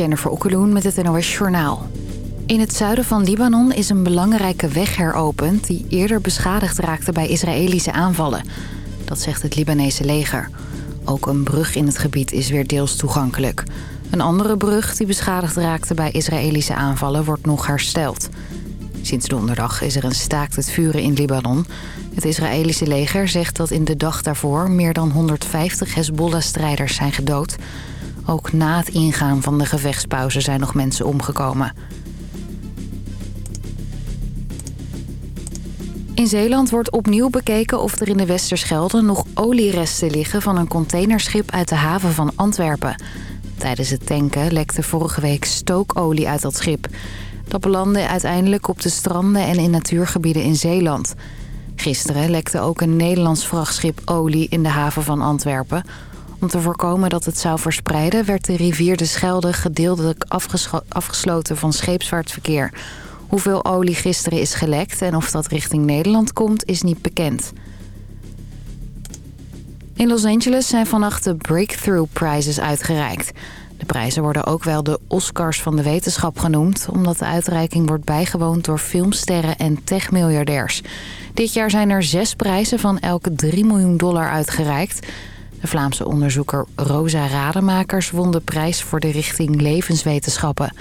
Jennifer Okkeloen met het NOS Journaal. In het zuiden van Libanon is een belangrijke weg heropend... die eerder beschadigd raakte bij Israëlische aanvallen. Dat zegt het Libanese leger. Ook een brug in het gebied is weer deels toegankelijk. Een andere brug die beschadigd raakte bij Israëlische aanvallen wordt nog hersteld. Sinds donderdag is er een staakt het vuren in Libanon. Het Israëlische leger zegt dat in de dag daarvoor... meer dan 150 Hezbollah-strijders zijn gedood. Ook na het ingaan van de gevechtspauze zijn nog mensen omgekomen. In Zeeland wordt opnieuw bekeken of er in de Westerschelde nog olieresten liggen van een containerschip uit de haven van Antwerpen. Tijdens het tanken lekte vorige week stookolie uit dat schip. Dat belandde uiteindelijk op de stranden en in natuurgebieden in Zeeland. Gisteren lekte ook een Nederlands vrachtschip olie in de haven van Antwerpen. Om te voorkomen dat het zou verspreiden werd de rivier de Schelde gedeeltelijk afgesloten van scheepsvaartverkeer... Hoeveel olie gisteren is gelekt en of dat richting Nederland komt is niet bekend. In Los Angeles zijn vannacht de Breakthrough Prizes uitgereikt. De prijzen worden ook wel de Oscars van de wetenschap genoemd... omdat de uitreiking wordt bijgewoond door filmsterren en techmiljardairs. Dit jaar zijn er zes prijzen van elke 3 miljoen dollar uitgereikt. De Vlaamse onderzoeker Rosa Rademakers won de prijs voor de richting levenswetenschappen...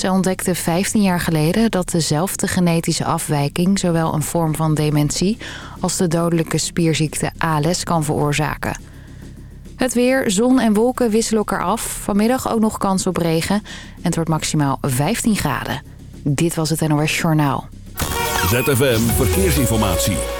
Zij ontdekte 15 jaar geleden dat dezelfde genetische afwijking... zowel een vorm van dementie als de dodelijke spierziekte ALS kan veroorzaken. Het weer, zon en wolken wisselen elkaar af. Vanmiddag ook nog kans op regen. En het wordt maximaal 15 graden. Dit was het NOS Journaal. ZFM Verkeersinformatie.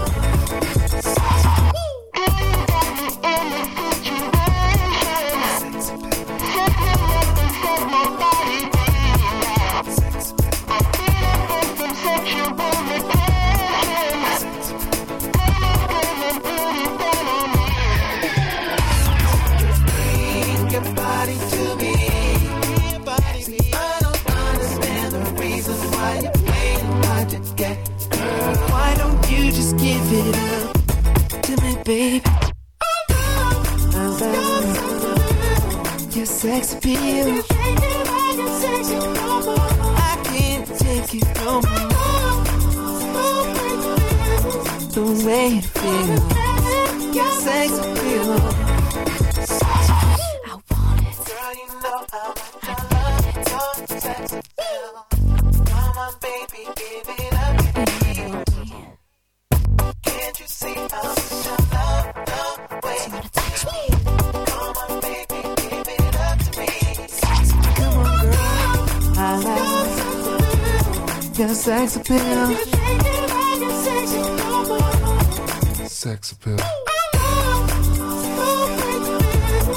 Sex.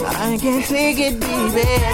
I can't take it, baby.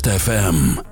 ZFM.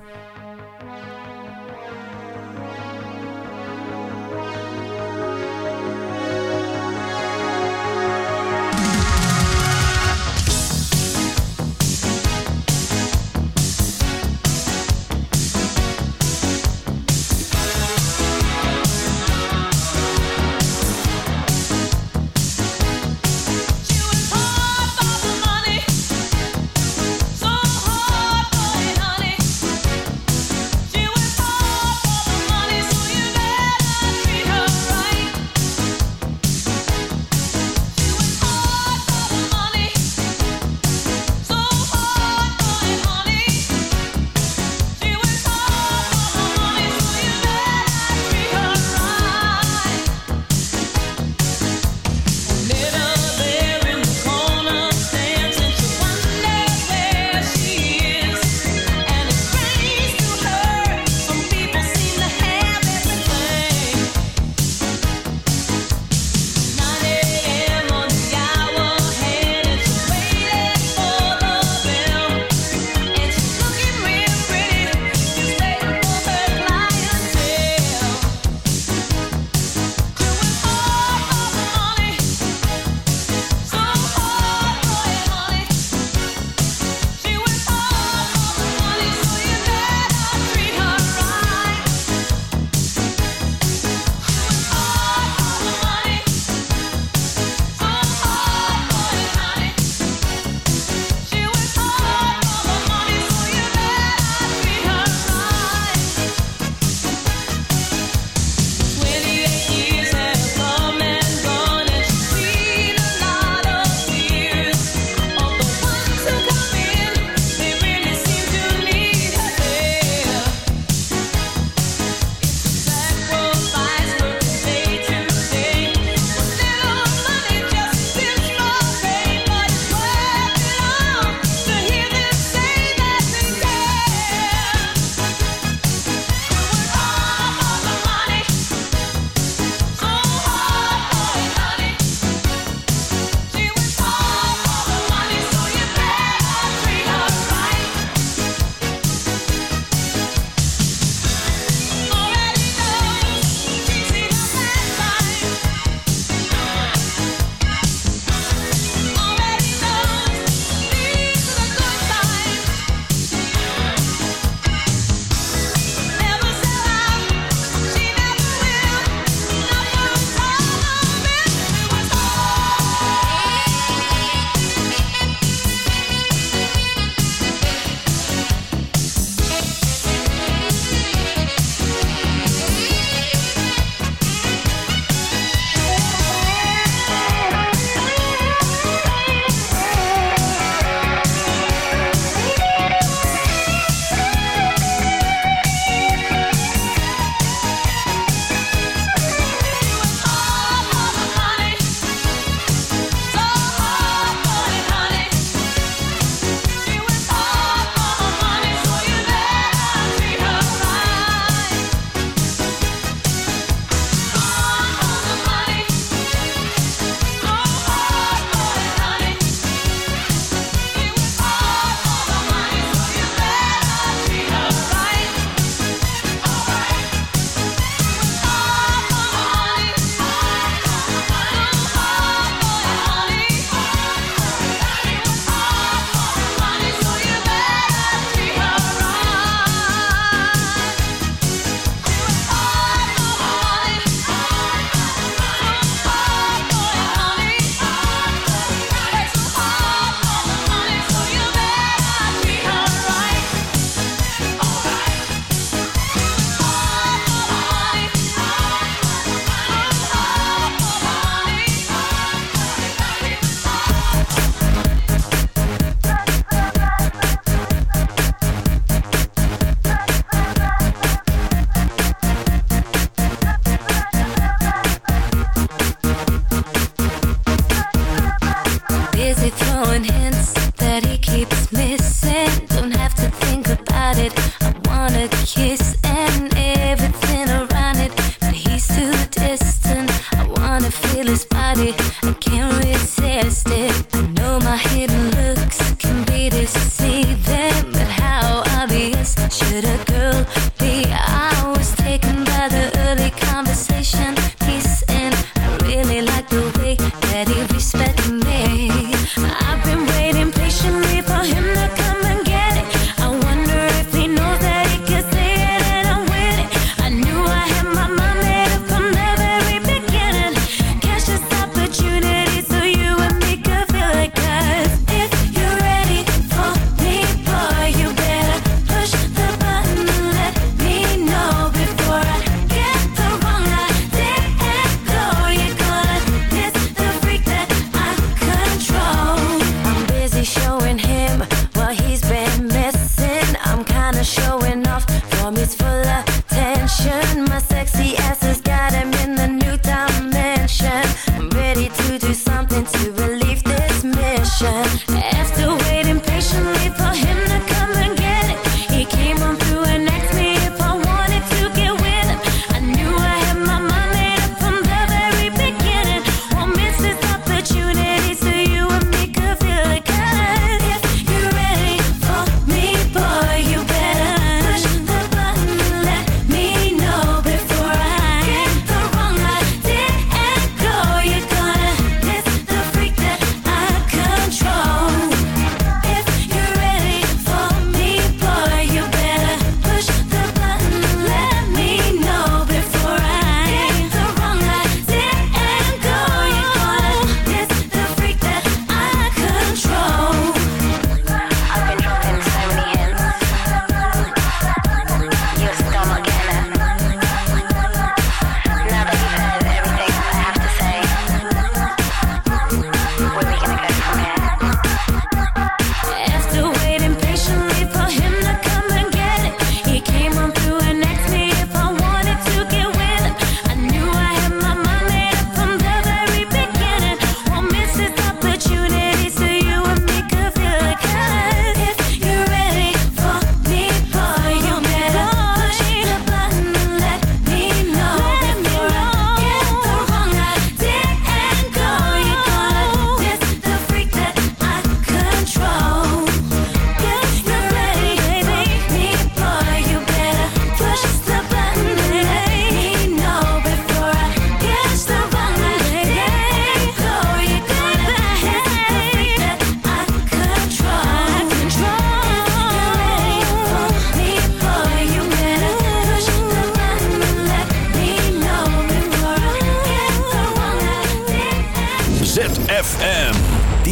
It's full of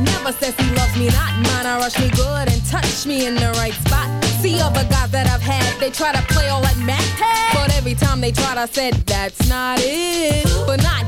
Never says he loves me not. Mine, I rush me good and touch me in the right spot. See other guys that I've had, they try to play all like Mac. But every time they tried, I said, that's not it. But not